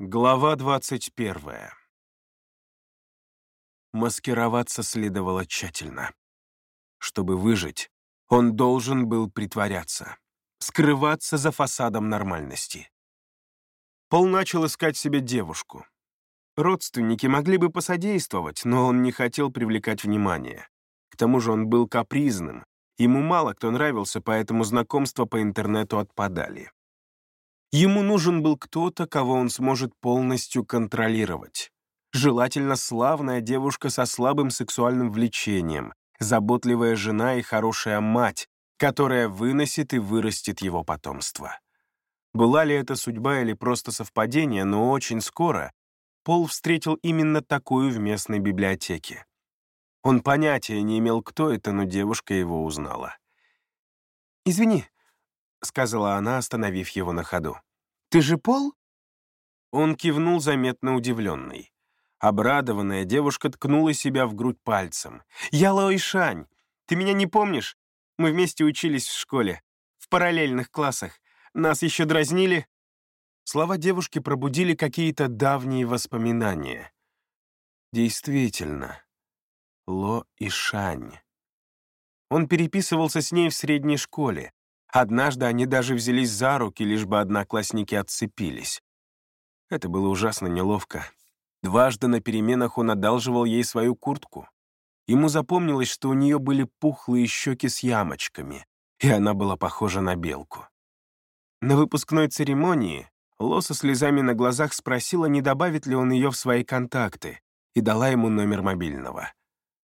Глава 21. Маскироваться следовало тщательно. Чтобы выжить, он должен был притворяться, скрываться за фасадом нормальности. Пол начал искать себе девушку. Родственники могли бы посодействовать, но он не хотел привлекать внимание. К тому же он был капризным, ему мало кто нравился, поэтому знакомства по интернету отпадали. Ему нужен был кто-то, кого он сможет полностью контролировать. Желательно славная девушка со слабым сексуальным влечением, заботливая жена и хорошая мать, которая выносит и вырастет его потомство. Была ли это судьба или просто совпадение, но очень скоро Пол встретил именно такую в местной библиотеке. Он понятия не имел, кто это, но девушка его узнала. «Извини», — сказала она, остановив его на ходу. «Ты же Пол?» Он кивнул, заметно удивленный. Обрадованная девушка ткнула себя в грудь пальцем. «Я Лои Шань. Ты меня не помнишь? Мы вместе учились в школе, в параллельных классах. Нас еще дразнили». Слова девушки пробудили какие-то давние воспоминания. Действительно, Ло и Шань. Он переписывался с ней в средней школе. Однажды они даже взялись за руки, лишь бы одноклассники отцепились. Это было ужасно неловко. Дважды на переменах он одалживал ей свою куртку. Ему запомнилось, что у нее были пухлые щеки с ямочками, и она была похожа на белку. На выпускной церемонии Ло со слезами на глазах спросила, не добавит ли он ее в свои контакты, и дала ему номер мобильного.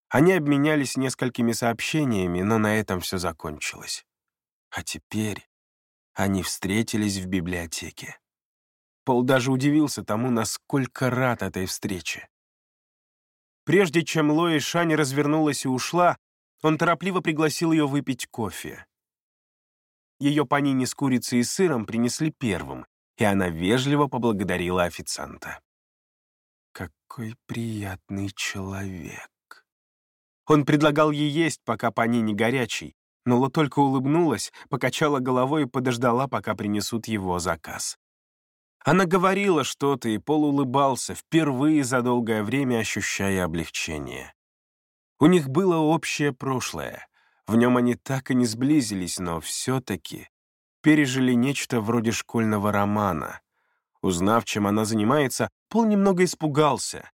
Они обменялись несколькими сообщениями, но на этом все закончилось. А теперь они встретились в библиотеке. Пол даже удивился тому, насколько рад этой встрече. Прежде чем Лои Шань развернулась и ушла, он торопливо пригласил ее выпить кофе. Ее панини с курицей и сыром принесли первым, и она вежливо поблагодарила официанта. Какой приятный человек. Он предлагал ей есть, пока панини горячий, Нола только улыбнулась, покачала головой и подождала, пока принесут его заказ. Она говорила что-то, и Пол улыбался, впервые за долгое время ощущая облегчение. У них было общее прошлое. В нем они так и не сблизились, но все-таки пережили нечто вроде школьного романа. Узнав, чем она занимается, Пол немного испугался.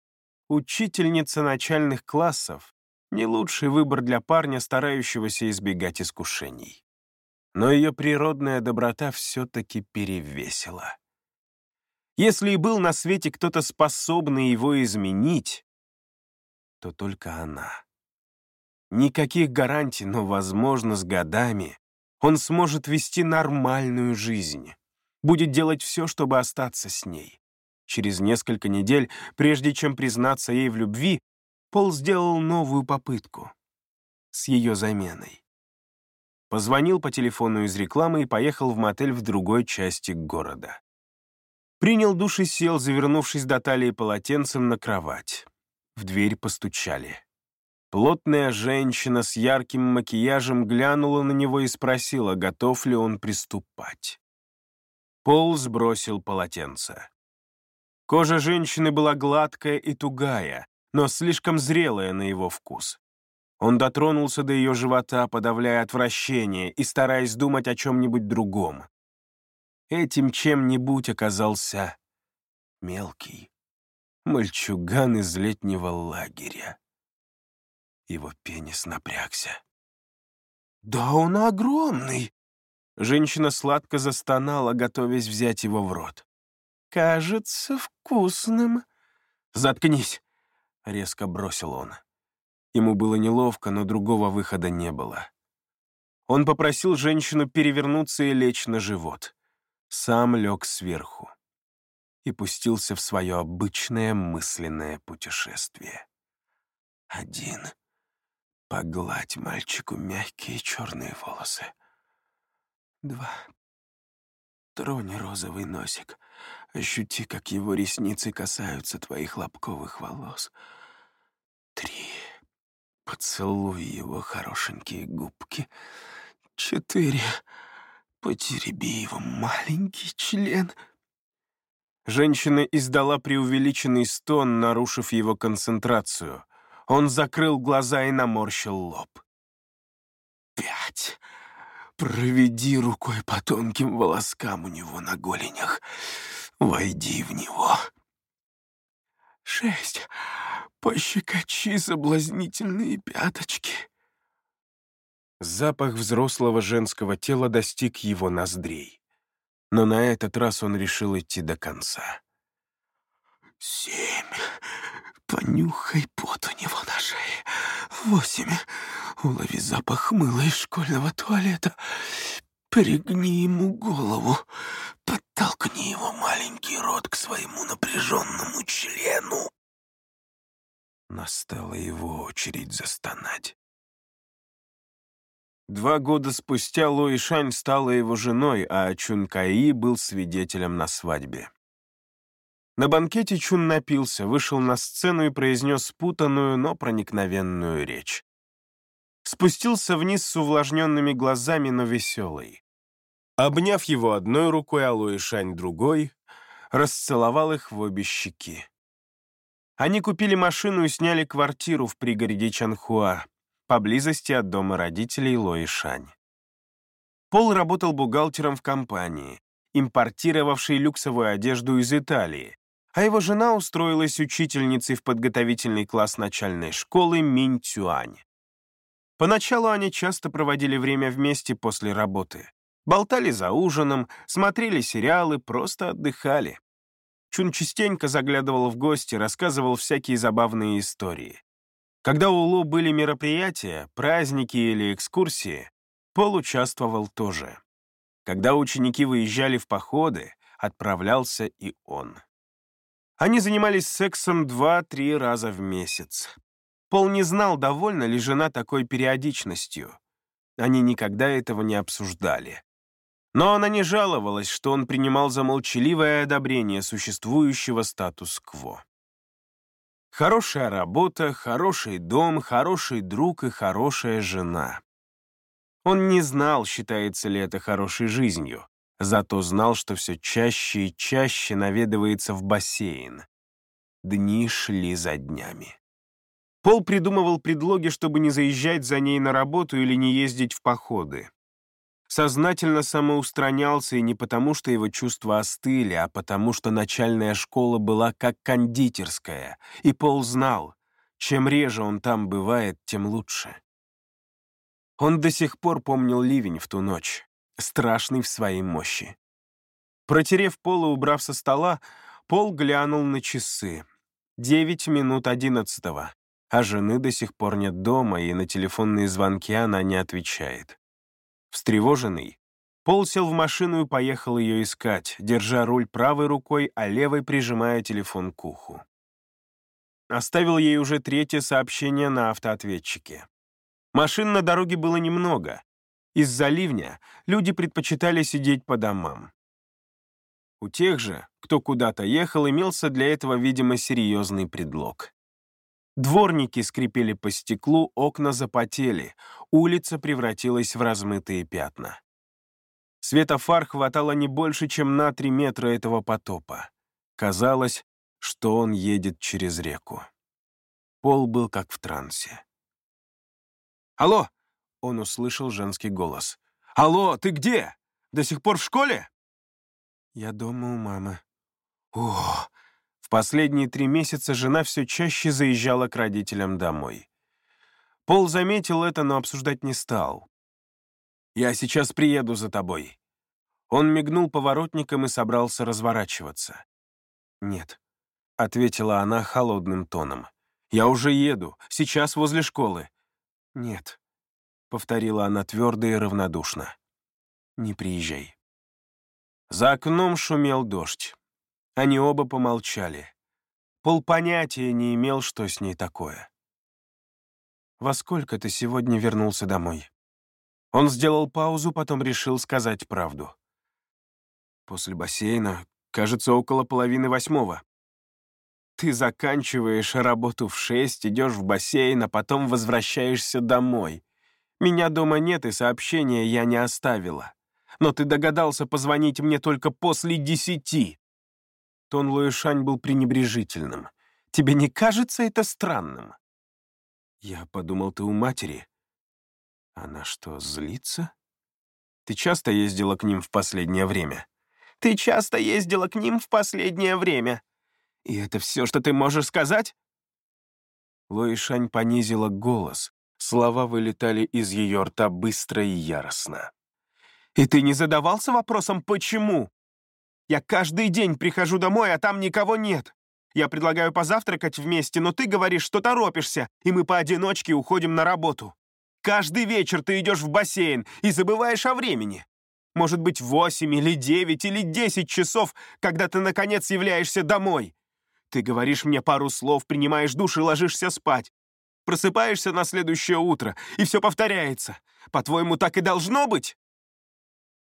Учительница начальных классов, не лучший выбор для парня, старающегося избегать искушений. Но ее природная доброта все-таки перевесила. Если и был на свете кто-то способный его изменить, то только она. Никаких гарантий, но, возможно, с годами он сможет вести нормальную жизнь, будет делать все, чтобы остаться с ней. Через несколько недель, прежде чем признаться ей в любви, Пол сделал новую попытку с ее заменой. Позвонил по телефону из рекламы и поехал в мотель в другой части города. Принял душ и сел, завернувшись до талии полотенцем на кровать. В дверь постучали. Плотная женщина с ярким макияжем глянула на него и спросила, готов ли он приступать. Пол сбросил полотенце. Кожа женщины была гладкая и тугая, но слишком зрелая на его вкус. Он дотронулся до ее живота, подавляя отвращение и стараясь думать о чем-нибудь другом. Этим чем-нибудь оказался мелкий мальчуган из летнего лагеря. Его пенис напрягся. «Да он огромный!» Женщина сладко застонала, готовясь взять его в рот. «Кажется вкусным». «Заткнись!» — резко бросил он. Ему было неловко, но другого выхода не было. Он попросил женщину перевернуться и лечь на живот. Сам лег сверху и пустился в свое обычное мысленное путешествие. Один. Погладь мальчику мягкие черные волосы. Два. Трони розовый носик. Ощути, как его ресницы касаются твоих лобковых волос. Три. Поцелуй его хорошенькие губки. Четыре. Потереби его маленький член. Женщина издала преувеличенный стон, нарушив его концентрацию. Он закрыл глаза и наморщил лоб. «Пять. Проведи рукой по тонким волоскам у него на голенях. Войди в него. Шесть. Пощекочи соблазнительные пяточки». Запах взрослого женского тела достиг его ноздрей. Но на этот раз он решил идти до конца. «Семь. Понюхай пот у него на шее. Восемь. Улови запах мыла из школьного туалета. Пригни ему голову. Подтолкни его маленький рот к своему напряженному члену». Настала его очередь застонать. Два года спустя Луи Шань стала его женой, а Чун Каи был свидетелем на свадьбе. На банкете Чун напился, вышел на сцену и произнес спутанную, но проникновенную речь. Спустился вниз с увлажненными глазами, но веселый. Обняв его одной рукой, а Луи Шань другой, расцеловал их в обе щеки. Они купили машину и сняли квартиру в пригороде Чанхуа, поблизости от дома родителей Лои Шань. Пол работал бухгалтером в компании, импортировавшей люксовую одежду из Италии, а его жена устроилась учительницей в подготовительный класс начальной школы Минь Цюань. Поначалу они часто проводили время вместе после работы. Болтали за ужином, смотрели сериалы, просто отдыхали. Чун частенько заглядывал в гости, рассказывал всякие забавные истории. Когда у Лу были мероприятия, праздники или экскурсии, Пол участвовал тоже. Когда ученики выезжали в походы, отправлялся и он. Они занимались сексом два-три раза в месяц. Пол не знал, довольна ли жена такой периодичностью. Они никогда этого не обсуждали. Но она не жаловалась, что он принимал за молчаливое одобрение существующего статус-кво. Хорошая работа, хороший дом, хороший друг и хорошая жена. Он не знал, считается ли это хорошей жизнью, зато знал, что все чаще и чаще наведывается в бассейн. Дни шли за днями. Пол придумывал предлоги, чтобы не заезжать за ней на работу или не ездить в походы сознательно самоустранялся и не потому, что его чувства остыли, а потому, что начальная школа была как кондитерская, и Пол знал, чем реже он там бывает, тем лучше. Он до сих пор помнил ливень в ту ночь, страшный в своей мощи. Протерев пол и убрав со стола, Пол глянул на часы. Девять минут одиннадцатого, а жены до сих пор нет дома, и на телефонные звонки она не отвечает. Встревоженный, Пол сел в машину и поехал ее искать, держа руль правой рукой, а левой прижимая телефон к уху. Оставил ей уже третье сообщение на автоответчике. Машин на дороге было немного. Из-за ливня люди предпочитали сидеть по домам. У тех же, кто куда-то ехал, имелся для этого, видимо, серьезный предлог. Дворники скрипели по стеклу, окна запотели, улица превратилась в размытые пятна. Света фар хватало не больше, чем на три метра этого потопа. Казалось, что он едет через реку. Пол был как в трансе. «Алло!» — он услышал женский голос. «Алло, ты где? До сих пор в школе?» «Я дома у мамы». «О, последние три месяца жена все чаще заезжала к родителям домой. Пол заметил это, но обсуждать не стал. «Я сейчас приеду за тобой». Он мигнул поворотником и собрался разворачиваться. «Нет», — ответила она холодным тоном. «Я уже еду, сейчас возле школы». «Нет», — повторила она твердо и равнодушно. «Не приезжай». За окном шумел дождь. Они оба помолчали. Пол понятия не имел, что с ней такое. «Во сколько ты сегодня вернулся домой?» Он сделал паузу, потом решил сказать правду. «После бассейна, кажется, около половины восьмого. Ты заканчиваешь работу в шесть, идешь в бассейн, а потом возвращаешься домой. Меня дома нет, и сообщения я не оставила. Но ты догадался позвонить мне только после десяти. Тон Луишань был пренебрежительным. «Тебе не кажется это странным?» Я подумал, ты у матери. Она что, злится? Ты часто ездила к ним в последнее время? Ты часто ездила к ним в последнее время. И это все, что ты можешь сказать? Луишань понизила голос. Слова вылетали из ее рта быстро и яростно. «И ты не задавался вопросом, почему? Я каждый день прихожу домой, а там никого нет. Я предлагаю позавтракать вместе, но ты говоришь, что торопишься, и мы поодиночке уходим на работу. Каждый вечер ты идешь в бассейн и забываешь о времени. Может быть, восемь или девять или десять часов, когда ты, наконец, являешься домой. Ты говоришь мне пару слов, принимаешь душ и ложишься спать. Просыпаешься на следующее утро, и все повторяется. По-твоему, так и должно быть?»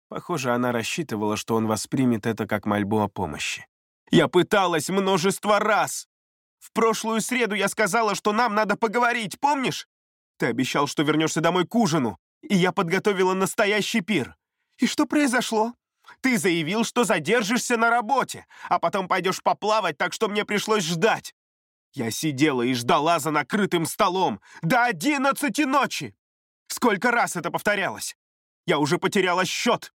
Похоже, она рассчитывала, что он воспримет это как мольбу о помощи. «Я пыталась множество раз! В прошлую среду я сказала, что нам надо поговорить, помнишь? Ты обещал, что вернешься домой к ужину, и я подготовила настоящий пир. И что произошло? Ты заявил, что задержишься на работе, а потом пойдешь поплавать, так что мне пришлось ждать. Я сидела и ждала за накрытым столом до одиннадцати ночи. Сколько раз это повторялось? Я уже потеряла счет.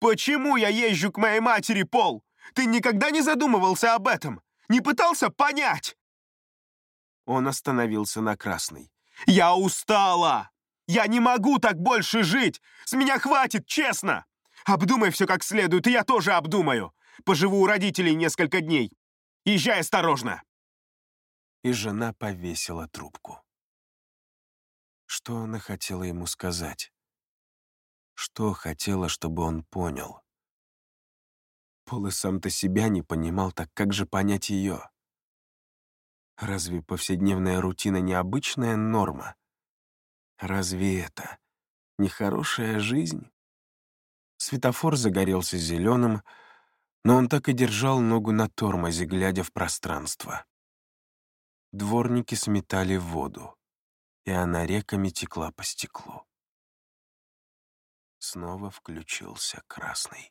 Почему я езжу к моей матери, Пол? Ты никогда не задумывался об этом? Не пытался понять?» Он остановился на красной. «Я устала! Я не могу так больше жить! С меня хватит, честно! Обдумай все как следует, и я тоже обдумаю! Поживу у родителей несколько дней. Езжай осторожно!» И жена повесила трубку. Что она хотела ему сказать? Что хотела, чтобы он понял? Пол и сам-то себя не понимал, так как же понять ее? Разве повседневная рутина необычная норма? Разве это нехорошая жизнь? Светофор загорелся зеленым, но он так и держал ногу на тормозе, глядя в пространство. Дворники сметали воду, и она реками текла по стеклу. Снова включился красный.